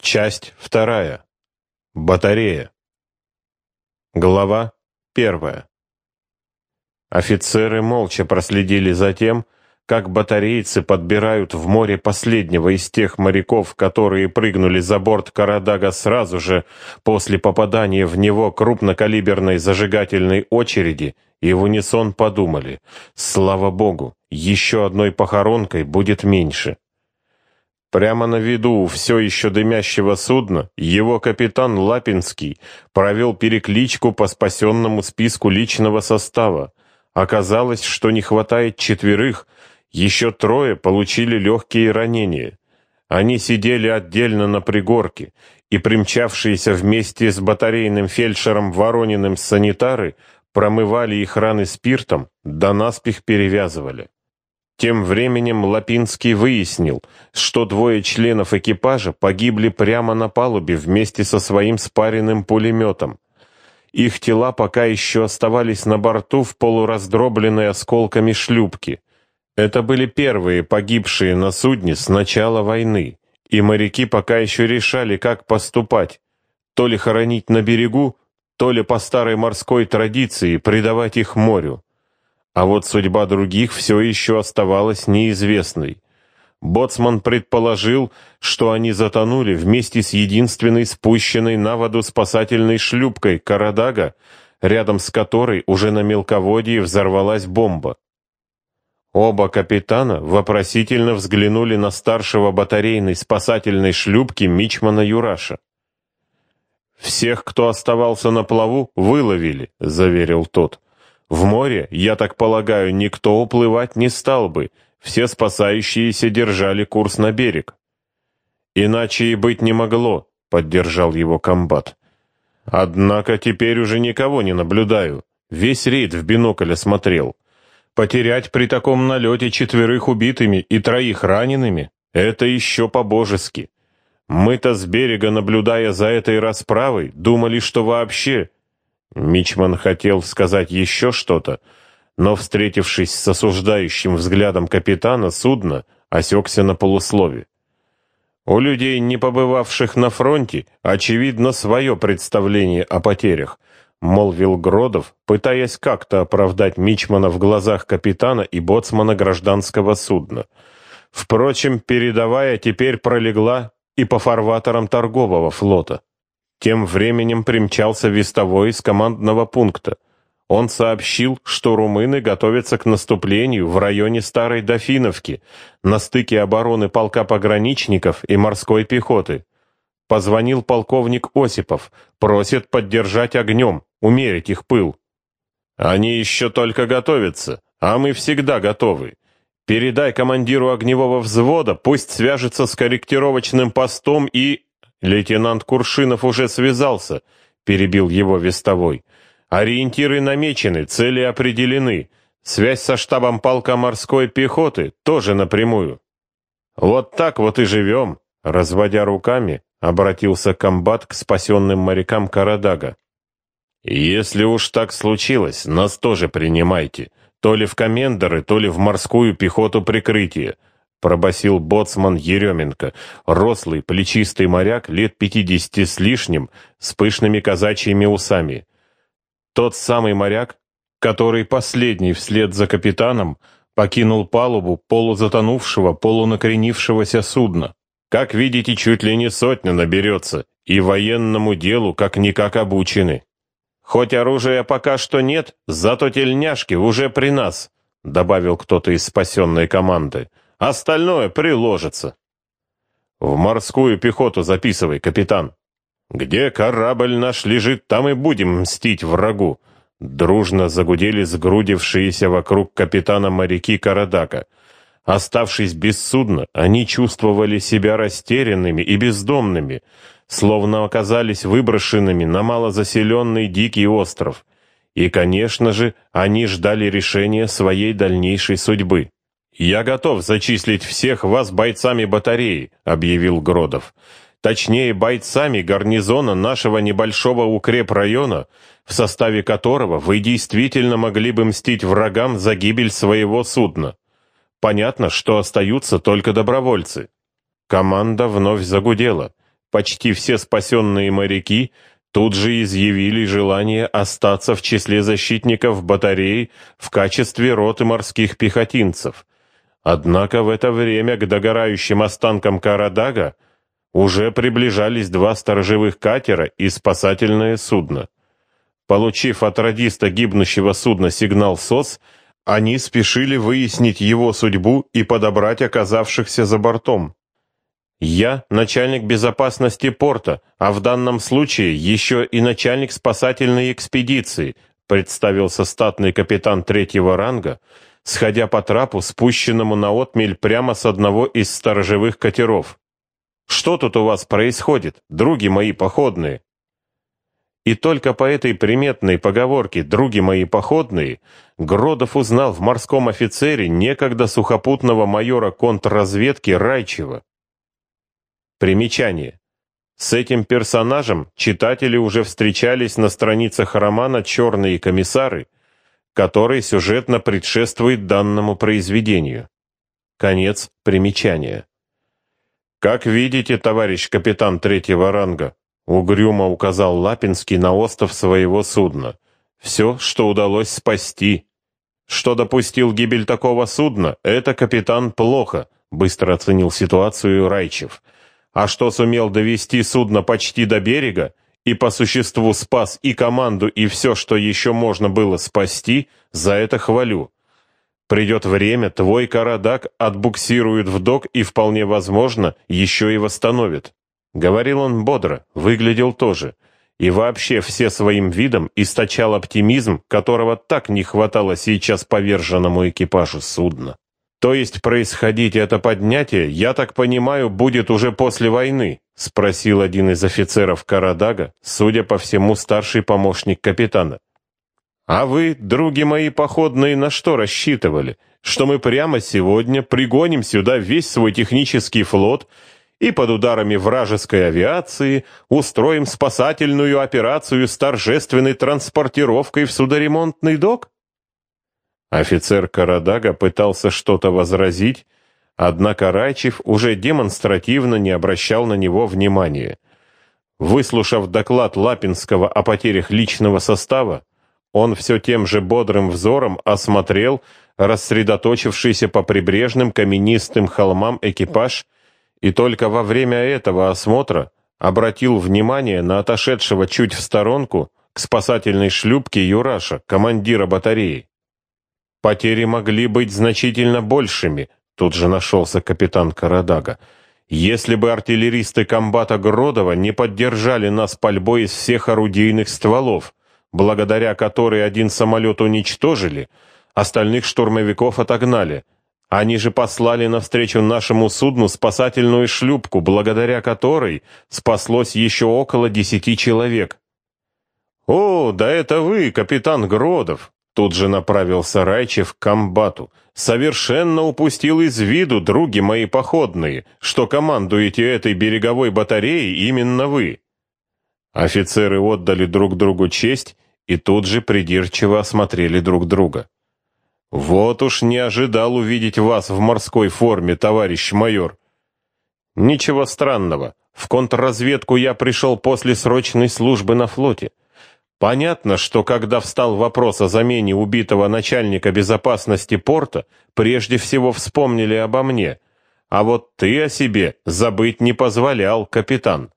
Часть вторая. Батарея. Глава первая. Офицеры молча проследили за тем, как батарейцы подбирают в море последнего из тех моряков, которые прыгнули за борт Карадага сразу же после попадания в него крупнокалиберной зажигательной очереди, и в унисон подумали, слава богу, еще одной похоронкой будет меньше. Прямо на виду у все еще дымящего судна его капитан Лапинский провел перекличку по спасенному списку личного состава. Оказалось, что не хватает четверых, еще трое получили легкие ранения. Они сидели отдельно на пригорке, и примчавшиеся вместе с батарейным фельдшером Ворониным санитары промывали их раны спиртом, да наспех перевязывали. Тем временем Лапинский выяснил, что двое членов экипажа погибли прямо на палубе вместе со своим спаренным пулеметом. Их тела пока еще оставались на борту в полураздробленной осколками шлюпки. Это были первые погибшие на судне с начала войны, и моряки пока еще решали, как поступать, то ли хоронить на берегу, то ли по старой морской традиции предавать их морю. А вот судьба других все еще оставалась неизвестной. Боцман предположил, что они затонули вместе с единственной спущенной на воду спасательной шлюпкой «Карадага», рядом с которой уже на мелководье взорвалась бомба. Оба капитана вопросительно взглянули на старшего батарейной спасательной шлюпки Мичмана Юраша. «Всех, кто оставался на плаву, выловили», — заверил тот. В море, я так полагаю, никто уплывать не стал бы, все спасающиеся держали курс на берег. Иначе и быть не могло, поддержал его комбат. Однако теперь уже никого не наблюдаю. Весь рейд в бинокль осмотрел. Потерять при таком налете четверых убитыми и троих ранеными — это еще по-божески. Мы-то с берега, наблюдая за этой расправой, думали, что вообще Мичман хотел сказать еще что-то, но, встретившись с осуждающим взглядом капитана судна, осекся на полуслове. У людей, не побывавших на фронте, очевидно свое представление о потерях, молвил Гродов, пытаясь как-то оправдать Мичмана в глазах капитана и боцмана гражданского судна. Впрочем, передовая теперь пролегла и по фарватерам торгового флота. Тем временем примчался вестовой из командного пункта. Он сообщил, что румыны готовятся к наступлению в районе Старой Дофиновки, на стыке обороны полка пограничников и морской пехоты. Позвонил полковник Осипов, просит поддержать огнем, умерить их пыл. Они еще только готовятся, а мы всегда готовы. Передай командиру огневого взвода, пусть свяжется с корректировочным постом и... «Лейтенант Куршинов уже связался», — перебил его вестовой. «Ориентиры намечены, цели определены. Связь со штабом полка морской пехоты тоже напрямую». «Вот так вот и живем», — разводя руками, обратился комбат к спасенным морякам Карадага. «Если уж так случилось, нас тоже принимайте, то ли в комендоры, то ли в морскую пехоту прикрытия пробасил боцман Еременко, рослый, плечистый моряк лет пятидесяти с лишним, с пышными казачьими усами. Тот самый моряк, который последний вслед за капитаном покинул палубу полузатонувшего, полунакренившегося судна. Как видите, чуть ли не сотня наберется, и военному делу как-никак обучены. Хоть оружия пока что нет, зато тельняшки уже при нас, добавил кто-то из спасенной команды. Остальное приложится. В морскую пехоту записывай, капитан. Где корабль наш лежит, там и будем мстить врагу. Дружно загудели сгрудившиеся вокруг капитана моряки Карадака. Оставшись без судна, они чувствовали себя растерянными и бездомными, словно оказались выброшенными на малозаселенный дикий остров. И, конечно же, они ждали решения своей дальнейшей судьбы. «Я готов зачислить всех вас бойцами батареи», — объявил Гродов. «Точнее, бойцами гарнизона нашего небольшого укрепрайона, в составе которого вы действительно могли бы мстить врагам за гибель своего судна. Понятно, что остаются только добровольцы». Команда вновь загудела. почти все спасенные моряки тут же изъявили желание остаться в числе защитников батареи в качестве роты морских пехотинцев. Однако в это время к догорающим останкам Карадага уже приближались два сторожевых катера и спасательное судно. Получив от радиста гибнущего судна сигнал СОС, они спешили выяснить его судьбу и подобрать оказавшихся за бортом. Я начальник безопасности порта, а в данном случае еще и начальник спасательной экспедиции, представился статный капитан третьего ранга, сходя по трапу, спущенному на отмель прямо с одного из сторожевых катеров. Что тут у вас происходит, други мои походные? И только по этой приметной поговорке «други мои походные» Гродов узнал в морском офицере некогда сухопутного майора контрразведки Райчева. Примечание. С этим персонажем читатели уже встречались на страницах романа «Черные комиссары», который сюжетно предшествует данному произведению. Конец примечания. Как видите, товарищ капитан третьего ранга, Угрюмо указал Лапинский на остров своего судна. Все, что удалось спасти. Что допустил гибель такого судна, это капитан плохо, быстро оценил ситуацию Райчев. А что сумел довести судно почти до берега и по существу спас и команду, и все, что еще можно было спасти, за это хвалю. Придет время, твой Карадак отбуксирует в док и, вполне возможно, еще и восстановит. Говорил он бодро, выглядел тоже, и вообще все своим видом источал оптимизм, которого так не хватало сейчас поверженному экипажу судна. То есть происходить это поднятие, я так понимаю, будет уже после войны, спросил один из офицеров Карадага, судя по всему, старший помощник капитана. А вы, други мои походные, на что рассчитывали? Что мы прямо сегодня пригоним сюда весь свой технический флот и под ударами вражеской авиации устроим спасательную операцию с торжественной транспортировкой в судоремонтный док? Офицер Карадага пытался что-то возразить, однако Райчев уже демонстративно не обращал на него внимания. Выслушав доклад Лапинского о потерях личного состава, он все тем же бодрым взором осмотрел рассредоточившийся по прибрежным каменистым холмам экипаж и только во время этого осмотра обратил внимание на отошедшего чуть в сторонку к спасательной шлюпке Юраша, командира батареи. Потери могли быть значительно большими, тут же нашелся капитан Карадага, если бы артиллеристы комбата Гродова не поддержали нас пальбой из всех орудийных стволов, благодаря которой один самолет уничтожили, остальных штурмовиков отогнали, они же послали навстречу нашему судну спасательную шлюпку, благодаря которой спаслось еще около десяти человек. «О, да это вы, капитан Гродов!» Тут же направился Райчев к комбату. «Совершенно упустил из виду, други мои походные, что командуете этой береговой батареей именно вы». Офицеры отдали друг другу честь и тут же придирчиво осмотрели друг друга. Вот уж не ожидал увидеть вас в морской форме, товарищ майор. Ничего странного. В контрразведку я пришел после срочной службы на флоте. Понятно, что когда встал вопрос о замене убитого начальника безопасности порта, прежде всего вспомнили обо мне. А вот ты о себе забыть не позволял, капитан.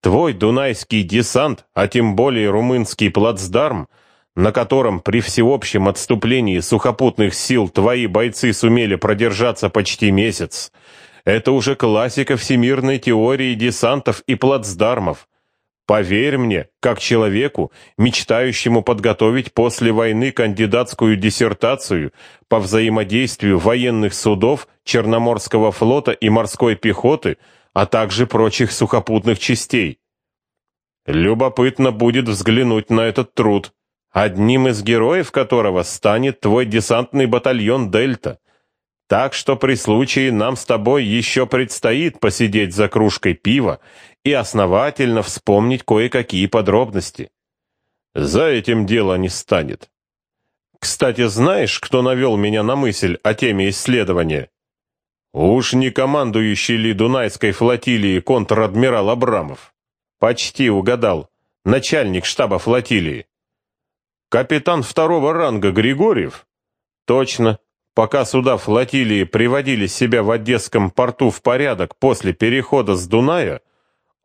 Твой дунайский десант, а тем более румынский плацдарм, на котором при всеобщем отступлении сухопутных сил твои бойцы сумели продержаться почти месяц, это уже классика всемирной теории десантов и плацдармов. Поверь мне, как человеку, мечтающему подготовить после войны кандидатскую диссертацию по взаимодействию военных судов Черноморского флота и морской пехоты, а также прочих сухопутных частей. Любопытно будет взглянуть на этот труд одним из героев которого станет твой десантный батальон «Дельта». Так что при случае нам с тобой еще предстоит посидеть за кружкой пива и основательно вспомнить кое-какие подробности. За этим дело не станет. Кстати, знаешь, кто навел меня на мысль о теме исследования? Уж не командующий ли Дунайской флотилией контр-адмирал Абрамов? Почти угадал. Начальник штаба флотилии. Капитан второго ранга Григорьев? Точно. Пока суда флотилии приводили себя в Одесском порту в порядок после перехода с Дуная,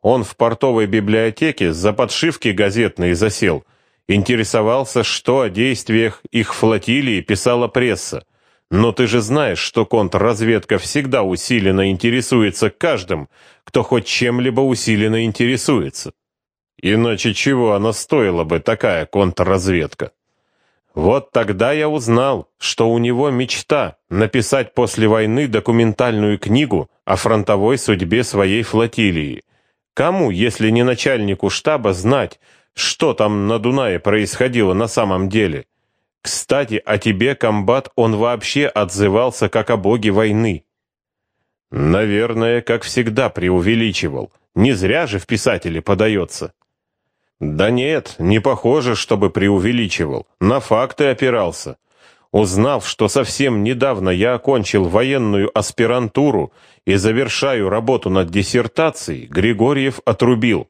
он в портовой библиотеке за подшивки газетные засел, интересовался, что о действиях их флотилии писала пресса. Но ты же знаешь, что контрразведка всегда усиленно интересуется каждым, кто хоть чем-либо усиленно интересуется. Иначе чего она стоила бы, такая контрразведка? Вот тогда я узнал, что у него мечта написать после войны документальную книгу о фронтовой судьбе своей флотилии. Кому, если не начальнику штаба, знать, что там на Дунае происходило на самом деле? Кстати, о тебе, комбат, он вообще отзывался как о боге войны. Наверное, как всегда преувеличивал. Не зря же в писатели подается. Да нет, не похоже, чтобы преувеличивал. На факты опирался. Узнав, что совсем недавно я окончил военную аспирантуру и завершаю работу над диссертацией, Григорьев отрубил.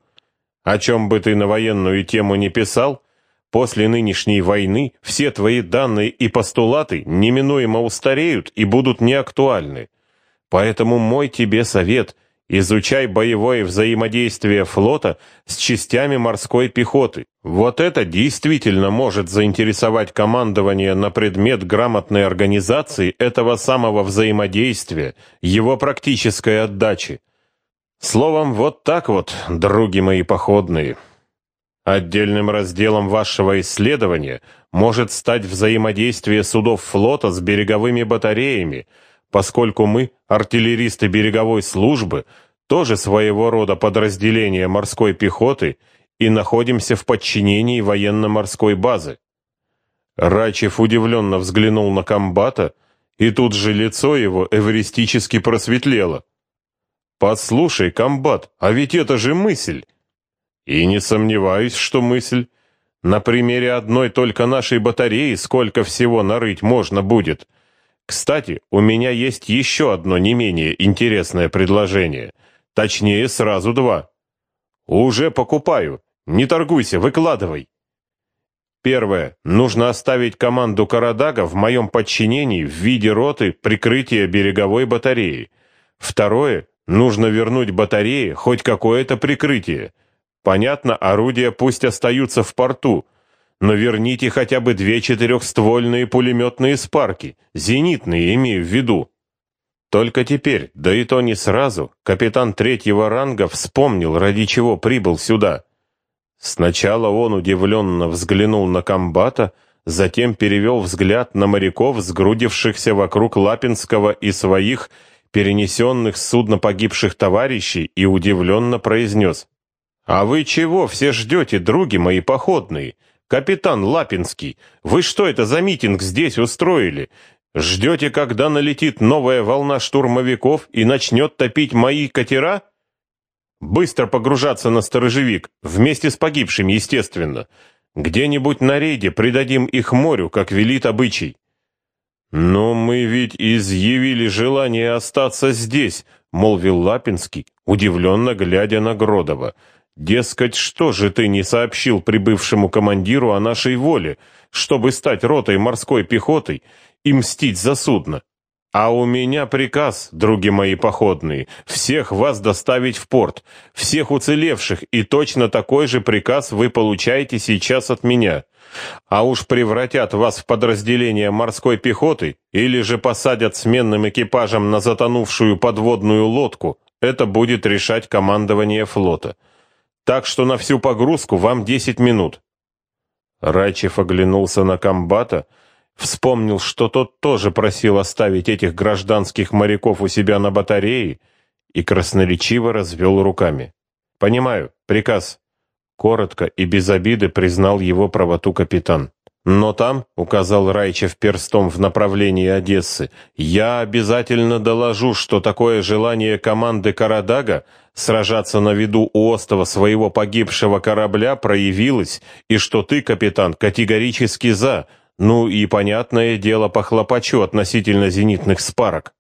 О чем бы ты на военную тему не писал, после нынешней войны все твои данные и постулаты неминуемо устареют и будут неактуальны. Поэтому мой тебе совет Изучай боевое взаимодействие флота с частями морской пехоты. Вот это действительно может заинтересовать командование на предмет грамотной организации этого самого взаимодействия, его практической отдачи. Словом, вот так вот, други мои походные. Отдельным разделом вашего исследования может стать взаимодействие судов флота с береговыми батареями – поскольку мы, артиллеристы береговой службы, тоже своего рода подразделение морской пехоты и находимся в подчинении военно-морской базы. Рачев удивленно взглянул на комбата, и тут же лицо его эвристически просветлело. «Послушай, комбат, а ведь это же мысль!» «И не сомневаюсь, что мысль. На примере одной только нашей батареи сколько всего нарыть можно будет. Кстати, у меня есть еще одно не менее интересное предложение. Точнее, сразу два. Уже покупаю. Не торгуйся, выкладывай. Первое. Нужно оставить команду Карадага в моем подчинении в виде роты прикрытия береговой батареи. Второе. Нужно вернуть батарее хоть какое-то прикрытие. Понятно, орудия пусть остаются в порту, но верните хотя бы две четырехствольные пулеметные спарки, зенитные имею в виду. Только теперь, да и то не сразу, капитан третьего ранга вспомнил, ради чего прибыл сюда. Сначала он удивленно взглянул на комбата, затем перевел взгляд на моряков, сгрудившихся вокруг Лапинского и своих, перенесенных с судна погибших товарищей, и удивленно произнес. «А вы чего все ждете, други мои походные? «Капитан Лапинский, вы что это за митинг здесь устроили? Ждете, когда налетит новая волна штурмовиков и начнет топить мои катера?» «Быстро погружаться на сторожевик, вместе с погибшими, естественно. Где-нибудь на рейде придадим их морю, как велит обычай». «Но мы ведь изъявили желание остаться здесь», — молвил Лапинский, удивленно глядя на Гродова. Дескать, что же ты не сообщил прибывшему командиру о нашей воле, чтобы стать ротой морской пехотой и мстить за судно? А у меня приказ, други мои походные, всех вас доставить в порт, всех уцелевших, и точно такой же приказ вы получаете сейчас от меня. А уж превратят вас в подразделение морской пехоты или же посадят сменным экипажем на затонувшую подводную лодку, это будет решать командование флота. Так что на всю погрузку вам 10 минут. Рачев оглянулся на комбата, вспомнил, что тот тоже просил оставить этих гражданских моряков у себя на батарее, и красноречиво развел руками. «Понимаю, приказ». Коротко и без обиды признал его правоту капитан. «Но там», — указал Райчев перстом в направлении Одессы, «я обязательно доложу, что такое желание команды Карадага сражаться на виду у остова своего погибшего корабля проявилось, и что ты, капитан, категорически за, ну и, понятное дело, похлопочу относительно зенитных спарок».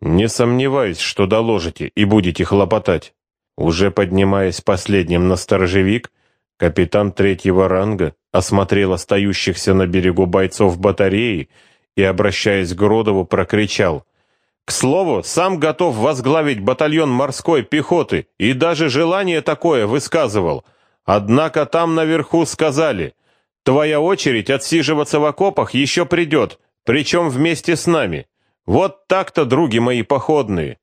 Не сомневаюсь, что доложите и будете хлопотать. Уже поднимаясь последним на сторожевик, капитан третьего ранга осмотрел остающихся на берегу бойцов батареи и, обращаясь к Гродову, прокричал. «К слову, сам готов возглавить батальон морской пехоты и даже желание такое высказывал. Однако там наверху сказали, твоя очередь отсиживаться в окопах еще придет, причем вместе с нами. Вот так-то, други мои походные.